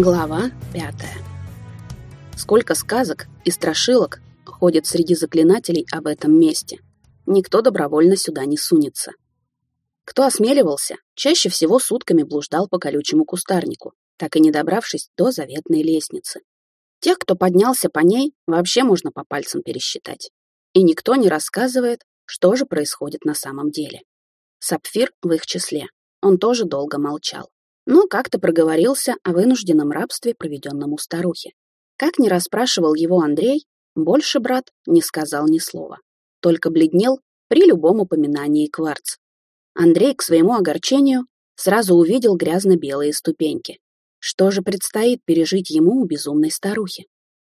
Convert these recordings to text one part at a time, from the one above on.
Глава пятая. Сколько сказок и страшилок ходит среди заклинателей об этом месте. Никто добровольно сюда не сунется. Кто осмеливался, чаще всего сутками блуждал по колючему кустарнику, так и не добравшись до заветной лестницы. Тех, кто поднялся по ней, вообще можно по пальцам пересчитать. И никто не рассказывает, что же происходит на самом деле. Сапфир в их числе. Он тоже долго молчал но как-то проговорился о вынужденном рабстве, проведенном у старухи. Как ни расспрашивал его Андрей, больше брат не сказал ни слова, только бледнел при любом упоминании кварц. Андрей, к своему огорчению, сразу увидел грязно-белые ступеньки. Что же предстоит пережить ему у безумной старухи?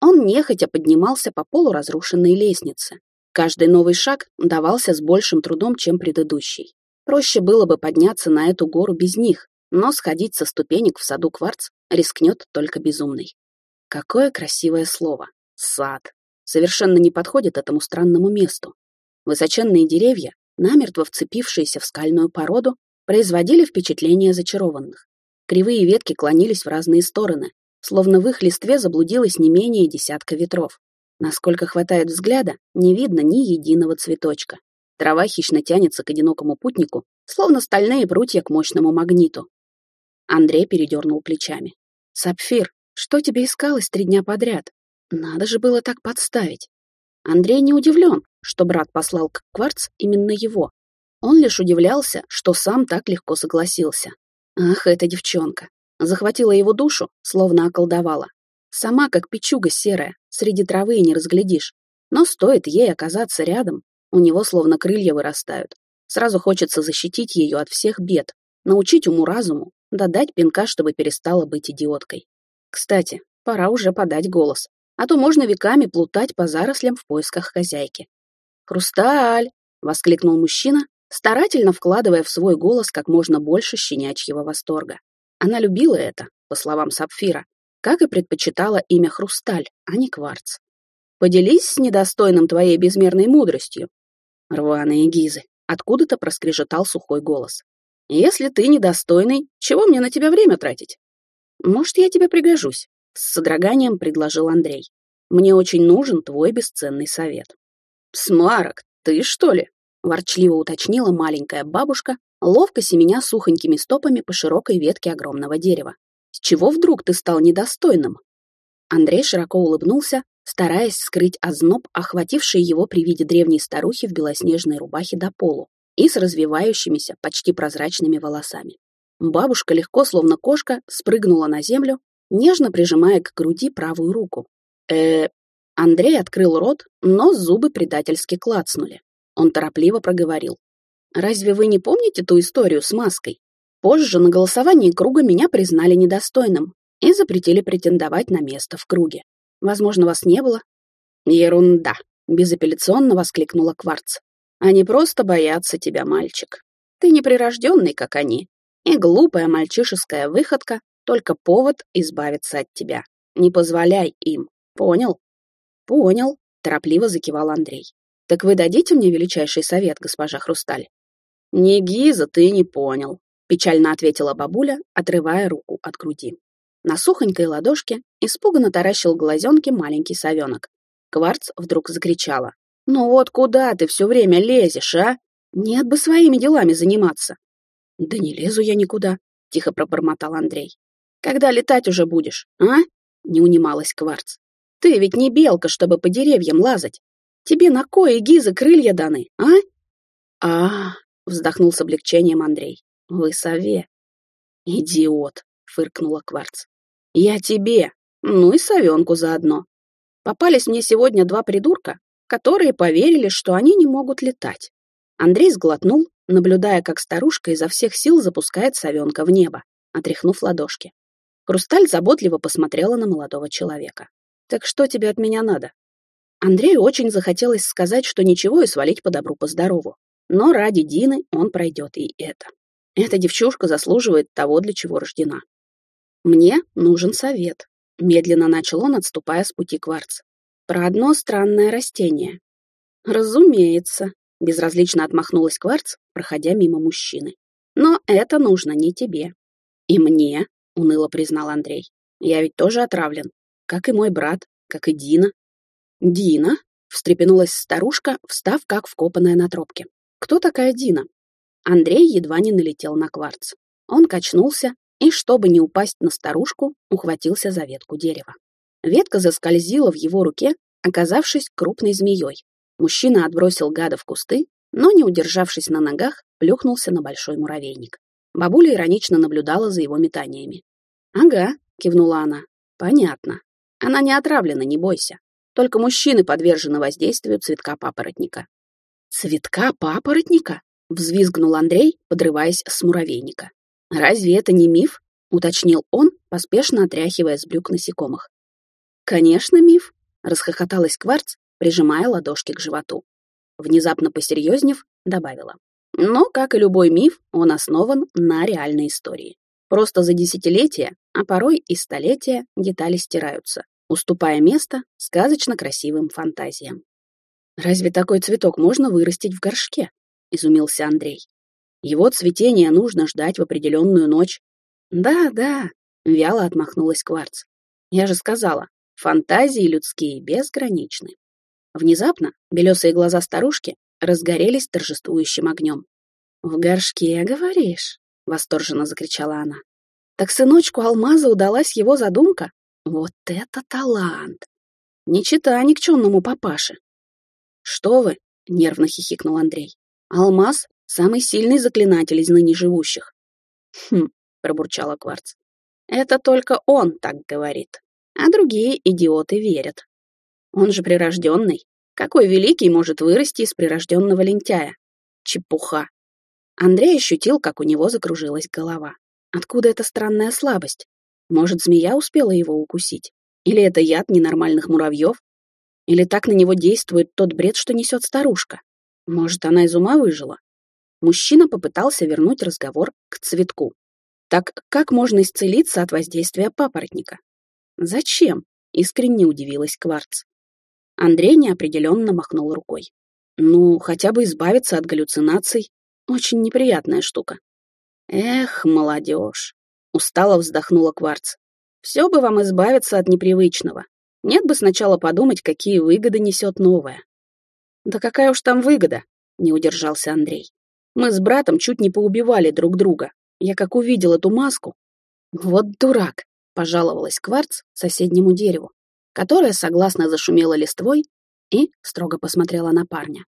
Он нехотя поднимался по полуразрушенной лестнице. Каждый новый шаг давался с большим трудом, чем предыдущий. Проще было бы подняться на эту гору без них, но сходить со ступенек в саду кварц рискнет только безумный. Какое красивое слово. Сад. Совершенно не подходит этому странному месту. Высоченные деревья, намертво вцепившиеся в скальную породу, производили впечатление зачарованных. Кривые ветки клонились в разные стороны, словно в их листве заблудилось не менее десятка ветров. Насколько хватает взгляда, не видно ни единого цветочка. Трава хищно тянется к одинокому путнику, словно стальные прутья к мощному магниту. Андрей передернул плечами. «Сапфир, что тебе искалось три дня подряд? Надо же было так подставить». Андрей не удивлен, что брат послал к Кварц именно его. Он лишь удивлялся, что сам так легко согласился. Ах, эта девчонка. Захватила его душу, словно околдовала. Сама как печуга серая, среди травы и не разглядишь. Но стоит ей оказаться рядом, у него словно крылья вырастают. Сразу хочется защитить ее от всех бед, научить уму-разуму, да дать пинка, чтобы перестала быть идиоткой. Кстати, пора уже подать голос, а то можно веками плутать по зарослям в поисках хозяйки. «Хрусталь!» — воскликнул мужчина, старательно вкладывая в свой голос как можно больше щенячьего восторга. Она любила это, по словам Сапфира, как и предпочитала имя Хрусталь, а не Кварц. «Поделись с недостойным твоей безмерной мудростью». Рваные гизы. Откуда-то проскрежетал сухой голос. Если ты недостойный, чего мне на тебя время тратить? Может, я тебе пригожусь? С содроганием предложил Андрей. Мне очень нужен твой бесценный совет. Смарок, ты что ли? Ворчливо уточнила маленькая бабушка, ловко семеня сухонькими стопами по широкой ветке огромного дерева. С чего вдруг ты стал недостойным? Андрей широко улыбнулся, стараясь скрыть озноб, охвативший его при виде древней старухи в белоснежной рубахе до полу и с развивающимися, почти прозрачными волосами. Бабушка легко, словно кошка, спрыгнула на землю, нежно прижимая к груди правую руку. э Андрей открыл рот, но зубы предательски клацнули. Он торопливо проговорил. «Разве вы не помните ту историю с маской? Позже на голосовании круга меня признали недостойным и запретили претендовать на место в круге. Возможно, вас не было?» «Ерунда!» — безапелляционно воскликнула Кварц. Они просто боятся тебя, мальчик. Ты не прирожденный, как они. И глупая мальчишеская выходка — только повод избавиться от тебя. Не позволяй им. Понял? Понял, торопливо закивал Андрей. Так вы дадите мне величайший совет, госпожа Хрусталь? Не Гиза, ты не понял, печально ответила бабуля, отрывая руку от груди. На сухонькой ладошке испуганно таращил глазенки маленький совенок. Кварц вдруг закричала. «Ну вот куда ты все время лезешь, а? Нет бы своими делами заниматься». «Да не лезу я никуда», — тихо пробормотал Андрей. «Когда летать уже будешь, а?» — не унималась Кварц. «Ты ведь не белка, чтобы по деревьям лазать. Тебе на кое гизы крылья даны, а?» а вздохнул с облегчением Андрей. «Вы сове». «Идиот», — фыркнула Кварц. «Я тебе, ну и совенку заодно. Попались мне сегодня два придурка, которые поверили, что они не могут летать. Андрей сглотнул, наблюдая, как старушка изо всех сил запускает совенка в небо, отряхнув ладошки. Хрусталь заботливо посмотрела на молодого человека. «Так что тебе от меня надо?» Андрею очень захотелось сказать, что ничего и свалить по добру, по здорову. Но ради Дины он пройдет и это. Эта девчушка заслуживает того, для чего рождена. «Мне нужен совет», — медленно начал он, отступая с пути кварц про одно странное растение. Разумеется, безразлично отмахнулась Кварц, проходя мимо мужчины. Но это нужно не тебе. И мне, уныло признал Андрей. Я ведь тоже отравлен, как и мой брат, как и Дина. Дина? Встрепенулась старушка, встав как вкопанная на тропке. Кто такая Дина? Андрей едва не налетел на кварц. Он качнулся и, чтобы не упасть на старушку, ухватился за ветку дерева. Ветка заскользила в его руке, оказавшись крупной змеей. Мужчина отбросил гада в кусты, но, не удержавшись на ногах, плюхнулся на большой муравейник. Бабуля иронично наблюдала за его метаниями. «Ага», — кивнула она, — «понятно. Она не отравлена, не бойся. Только мужчины подвержены воздействию цветка папоротника». «Цветка папоротника?» — взвизгнул Андрей, подрываясь с муравейника. «Разве это не миф?» — уточнил он, поспешно отряхивая с брюк насекомых. «Конечно, миф», — расхохоталась Кварц, прижимая ладошки к животу. Внезапно посерьезнев, добавила. Но, как и любой миф, он основан на реальной истории. Просто за десятилетия, а порой и столетия детали стираются, уступая место сказочно красивым фантазиям. «Разве такой цветок можно вырастить в горшке?» — изумился Андрей. «Его цветение нужно ждать в определенную ночь». «Да, да», — вяло отмахнулась Кварц. «Я же сказала, фантазии людские безграничны». Внезапно белесые глаза старушки разгорелись торжествующим огнем. «В горшке, говоришь?» — восторженно закричала она. «Так сыночку Алмаза удалась его задумка? Вот это талант! Не чита никчемному папаше!» «Что вы?» — нервно хихикнул Андрей. «Алмаз — самый сильный заклинатель из ныне живущих». «Хм», — пробурчала Кварц. «Это только он так говорит, а другие идиоты верят. Он же прирожденный. Какой великий может вырасти из прирожденного лентяя? Чепуха. Андрей ощутил, как у него закружилась голова. Откуда эта странная слабость? Может, змея успела его укусить? Или это яд ненормальных муравьев? Или так на него действует тот бред, что несет старушка? Может, она из ума выжила? Мужчина попытался вернуть разговор к цветку. Так как можно исцелиться от воздействия папоротника? Зачем? Искренне удивилась Кварц. Андрей неопределенно махнул рукой. Ну, хотя бы избавиться от галлюцинаций. Очень неприятная штука. Эх, молодежь. Устало вздохнула Кварц. Все бы вам избавиться от непривычного. Нет бы сначала подумать, какие выгоды несет новое. Да какая уж там выгода, не удержался Андрей. Мы с братом чуть не поубивали друг друга. Я как увидел эту маску. Вот дурак, пожаловалась Кварц соседнему дереву, которое согласно зашумело листвой и строго посмотрела на парня.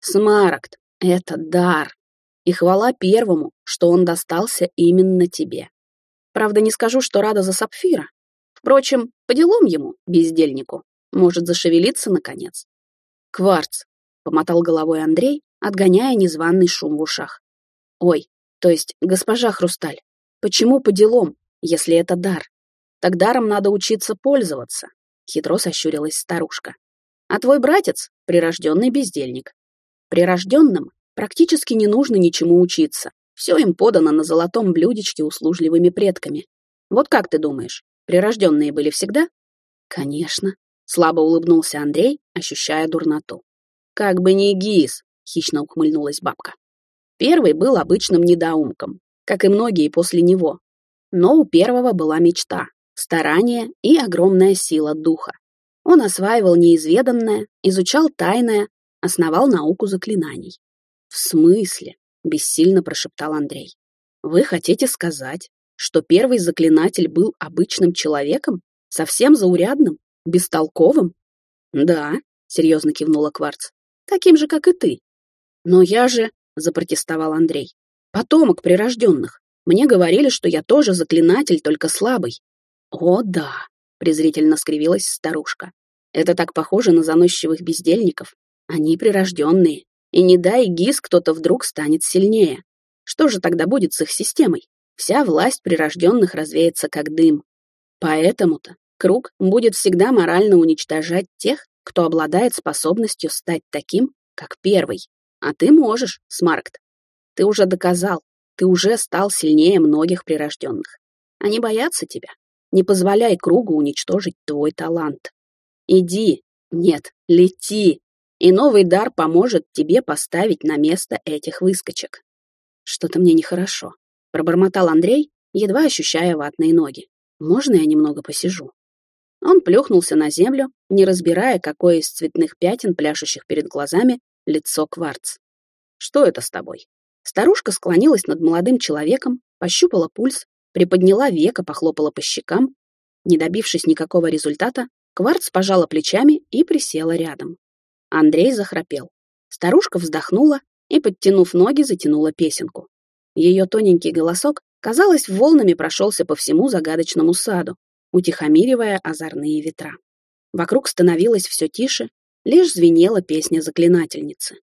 Смарагд, это дар и хвала первому, что он достался именно тебе. Правда, не скажу, что рада за Сапфира. Впрочем, по делам ему, бездельнику, может зашевелиться наконец. Кварц, помотал головой Андрей, отгоняя незваный шум в ушах. Ой, то есть госпожа Хрусталь, почему по делам, если это дар? Так даром надо учиться пользоваться, хитро сощурилась старушка. А твой братец — прирожденный бездельник. Прирожденным Практически не нужно ничему учиться. Все им подано на золотом блюдечке услужливыми предками. Вот как ты думаешь, прирожденные были всегда? Конечно. Слабо улыбнулся Андрей, ощущая дурноту. Как бы не гис, хищно ухмыльнулась бабка. Первый был обычным недоумком, как и многие после него. Но у первого была мечта, старание и огромная сила духа. Он осваивал неизведанное, изучал тайное, основал науку заклинаний. «В смысле?» — бессильно прошептал Андрей. «Вы хотите сказать, что первый заклинатель был обычным человеком? Совсем заурядным? Бестолковым?» «Да», — серьезно кивнула Кварц. «Таким же, как и ты». «Но я же...» — запротестовал Андрей. «Потомок прирожденных. Мне говорили, что я тоже заклинатель, только слабый». «О, да», — презрительно скривилась старушка. «Это так похоже на заносчивых бездельников. Они прирожденные. И не дай ГИС, кто-то вдруг станет сильнее. Что же тогда будет с их системой? Вся власть прирожденных развеется как дым. Поэтому-то круг будет всегда морально уничтожать тех, кто обладает способностью стать таким, как первый. А ты можешь, Смаркт. Ты уже доказал, ты уже стал сильнее многих прирожденных. Они боятся тебя. Не позволяй кругу уничтожить твой талант. Иди, нет, лети, и новый дар поможет тебе поставить на место этих выскочек. Что-то мне нехорошо, пробормотал Андрей, едва ощущая ватные ноги. Можно я немного посижу?» Он плюхнулся на землю, не разбирая, какое из цветных пятен, пляшущих перед глазами, лицо кварц. «Что это с тобой?» Старушка склонилась над молодым человеком, пощупала пульс, приподняла века, похлопала по щекам. Не добившись никакого результата, Кварц пожала плечами и присела рядом. Андрей захрапел. Старушка вздохнула и, подтянув ноги, затянула песенку. Ее тоненький голосок, казалось, волнами прошелся по всему загадочному саду, утихомиривая озорные ветра. Вокруг становилось все тише, лишь звенела песня заклинательницы.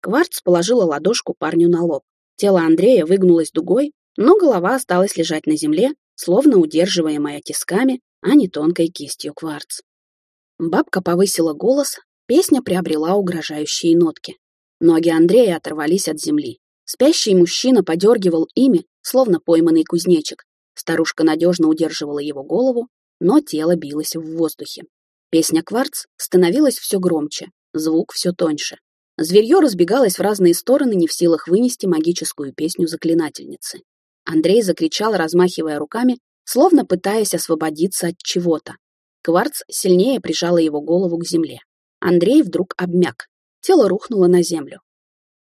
Кварц положила ладошку парню на лоб. Тело Андрея выгнулось дугой, но голова осталась лежать на земле, словно удерживаемая тисками, а не тонкой кистью кварц. Бабка повысила голос, песня приобрела угрожающие нотки. Ноги Андрея оторвались от земли. Спящий мужчина подергивал ими, словно пойманный кузнечик. Старушка надежно удерживала его голову, но тело билось в воздухе. Песня «Кварц» становилась все громче, звук все тоньше. Зверье разбегалось в разные стороны, не в силах вынести магическую песню заклинательницы. Андрей закричал, размахивая руками, словно пытаясь освободиться от чего-то. Кварц сильнее прижала его голову к земле. Андрей вдруг обмяк. Тело рухнуло на землю.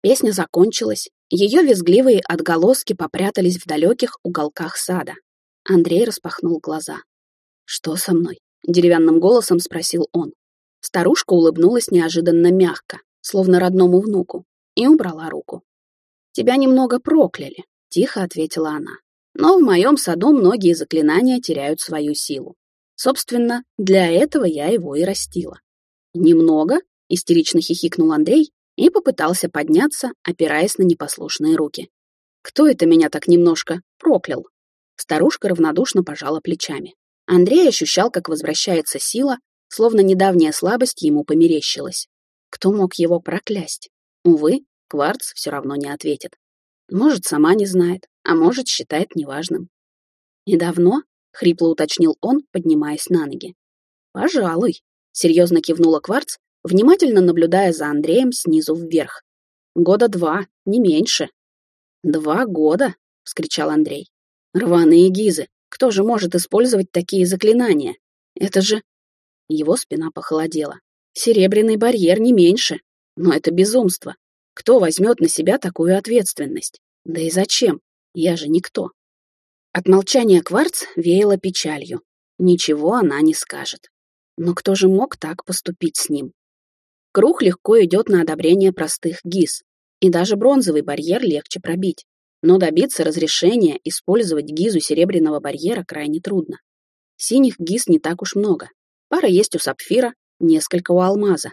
Песня закончилась, ее визгливые отголоски попрятались в далеких уголках сада. Андрей распахнул глаза. «Что со мной?» — деревянным голосом спросил он. Старушка улыбнулась неожиданно мягко, словно родному внуку, и убрала руку. «Тебя немного прокляли», — тихо ответила она. «Но в моем саду многие заклинания теряют свою силу. Собственно, для этого я его и растила». «Немного?» — истерично хихикнул Андрей и попытался подняться, опираясь на непослушные руки. «Кто это меня так немножко проклял?» Старушка равнодушно пожала плечами. Андрей ощущал, как возвращается сила, словно недавняя слабость ему померещилась. Кто мог его проклясть? Увы, Кварц все равно не ответит. Может, сама не знает, а может, считает неважным. «Недавно?» — хрипло уточнил он, поднимаясь на ноги. «Пожалуй», — серьезно кивнула Кварц, внимательно наблюдая за Андреем снизу вверх. «Года два, не меньше». «Два года?» — вскричал Андрей. «Рваные гизы! Кто же может использовать такие заклинания? Это же...» Его спина похолодела. Серебряный барьер не меньше. Но это безумство. Кто возьмет на себя такую ответственность? Да и зачем? Я же никто. От молчания Кварц веяло печалью. Ничего она не скажет. Но кто же мог так поступить с ним? Круг легко идет на одобрение простых ГИС, и даже бронзовый барьер легче пробить. Но добиться разрешения использовать ГИЗу серебряного барьера крайне трудно. Синих ГИС не так уж много. Пара есть у сапфира, несколько у алмаза.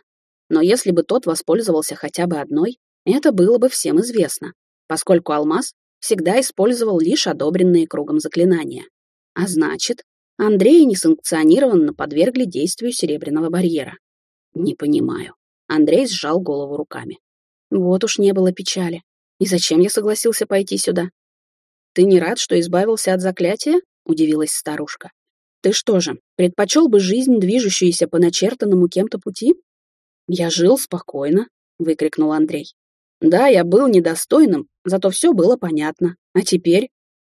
Но если бы тот воспользовался хотя бы одной, это было бы всем известно, поскольку алмаз всегда использовал лишь одобренные кругом заклинания. А значит, Андрея несанкционированно подвергли действию серебряного барьера. Не понимаю. Андрей сжал голову руками. Вот уж не было печали. И зачем я согласился пойти сюда? Ты не рад, что избавился от заклятия? Удивилась старушка. Ты что же, предпочел бы жизнь, движущуюся по начертанному кем-то пути? Я жил спокойно, выкрикнул Андрей. Да, я был недостойным, зато все было понятно. А теперь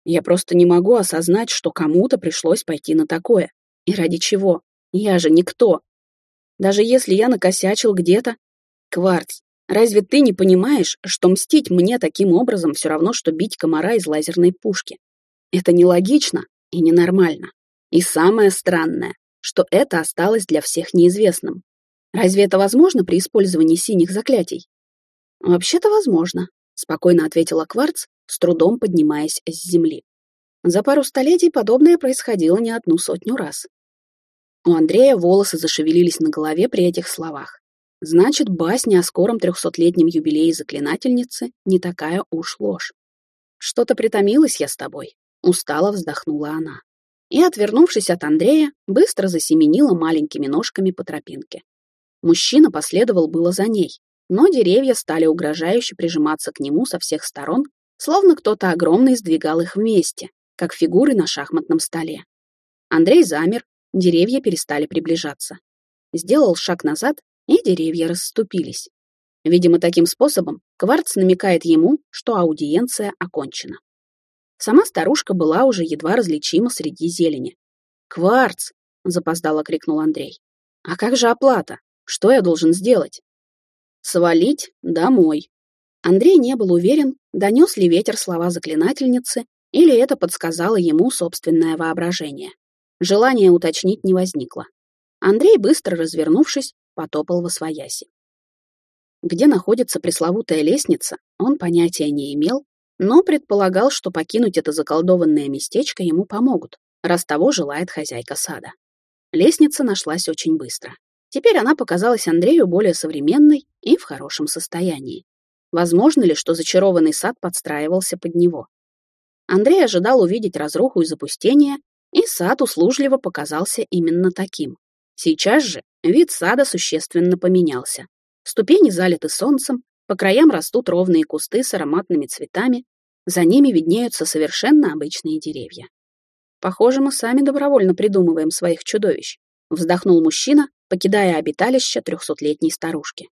я просто не могу осознать, что кому-то пришлось пойти на такое. И ради чего? Я же никто. Даже если я накосячил где-то... Кварц, разве ты не понимаешь, что мстить мне таким образом все равно, что бить комара из лазерной пушки? Это нелогично и ненормально. И самое странное, что это осталось для всех неизвестным. Разве это возможно при использовании синих заклятий? Вообще-то возможно, спокойно ответила Кварц, с трудом поднимаясь с земли. За пару столетий подобное происходило не одну сотню раз. У Андрея волосы зашевелились на голове при этих словах. Значит, басня о скором трехсотлетнем юбилее заклинательницы не такая уж ложь. Что-то притомилась я с тобой, устало вздохнула она и, отвернувшись от Андрея, быстро засеменила маленькими ножками по тропинке. Мужчина последовал было за ней, но деревья стали угрожающе прижиматься к нему со всех сторон, словно кто-то огромный сдвигал их вместе, как фигуры на шахматном столе. Андрей замер, деревья перестали приближаться. Сделал шаг назад, и деревья расступились. Видимо, таким способом Кварц намекает ему, что аудиенция окончена. Сама старушка была уже едва различима среди зелени. «Кварц!» — запоздало крикнул Андрей. «А как же оплата? Что я должен сделать?» «Свалить домой». Андрей не был уверен, донес ли ветер слова заклинательницы, или это подсказало ему собственное воображение. Желания уточнить не возникло. Андрей, быстро развернувшись, потопал во свояси. Где находится пресловутая лестница, он понятия не имел, но предполагал, что покинуть это заколдованное местечко ему помогут, раз того желает хозяйка сада. Лестница нашлась очень быстро. Теперь она показалась Андрею более современной и в хорошем состоянии. Возможно ли, что зачарованный сад подстраивался под него? Андрей ожидал увидеть разруху и запустение, и сад услужливо показался именно таким. Сейчас же вид сада существенно поменялся. Ступени залиты солнцем, по краям растут ровные кусты с ароматными цветами, за ними виднеются совершенно обычные деревья. Похоже, мы сами добровольно придумываем своих чудовищ, вздохнул мужчина, покидая обиталище трехсотлетней старушки.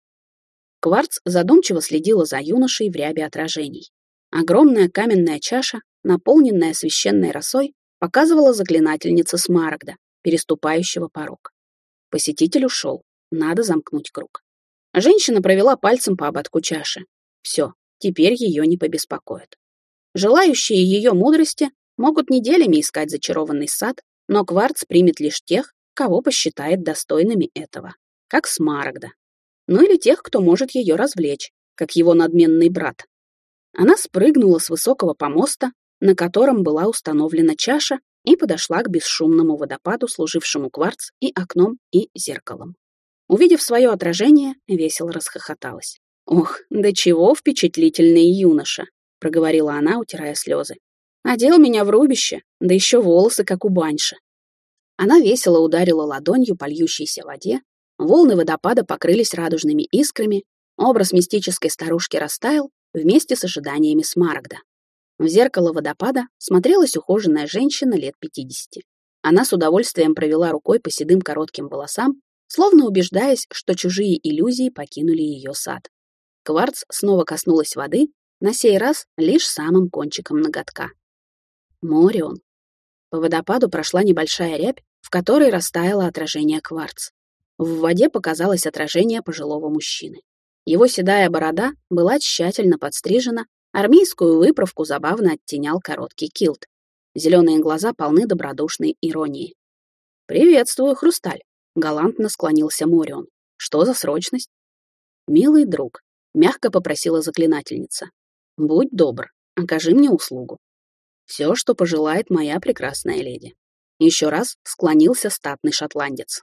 Кварц задумчиво следила за юношей в рябе отражений. Огромная каменная чаша, наполненная священной росой, показывала заклинательница Смарагда, переступающего порог. Посетитель ушел, надо замкнуть круг. Женщина провела пальцем по ободку чаши. Все, теперь ее не побеспокоит. Желающие ее мудрости могут неделями искать зачарованный сад, но кварц примет лишь тех, кого посчитает достойными этого, как Смарагда. Ну или тех, кто может ее развлечь, как его надменный брат. Она спрыгнула с высокого помоста, на котором была установлена чаша, и подошла к бесшумному водопаду, служившему кварц и окном, и зеркалом. Увидев свое отражение, весело расхохоталась. «Ох, да чего впечатлительный юноша!» — проговорила она, утирая слезы. «Одел меня в рубище, да еще волосы, как у баньши». Она весело ударила ладонью по льющейся воде, волны водопада покрылись радужными искрами, образ мистической старушки растаял вместе с ожиданиями Смарагда. В зеркало водопада смотрелась ухоженная женщина лет пятидесяти. Она с удовольствием провела рукой по седым коротким волосам, словно убеждаясь, что чужие иллюзии покинули ее сад. Кварц снова коснулась воды, на сей раз лишь самым кончиком ноготка. Морион. По водопаду прошла небольшая рябь, в которой растаяло отражение кварц. В воде показалось отражение пожилого мужчины. Его седая борода была тщательно подстрижена, армейскую выправку забавно оттенял короткий килт. Зеленые глаза полны добродушной иронии. «Приветствую, Хрусталь!» Галантно склонился Морион. Что за срочность? Милый друг, мягко попросила заклинательница. Будь добр, окажи мне услугу. Все, что пожелает моя прекрасная леди. Еще раз склонился статный шотландец.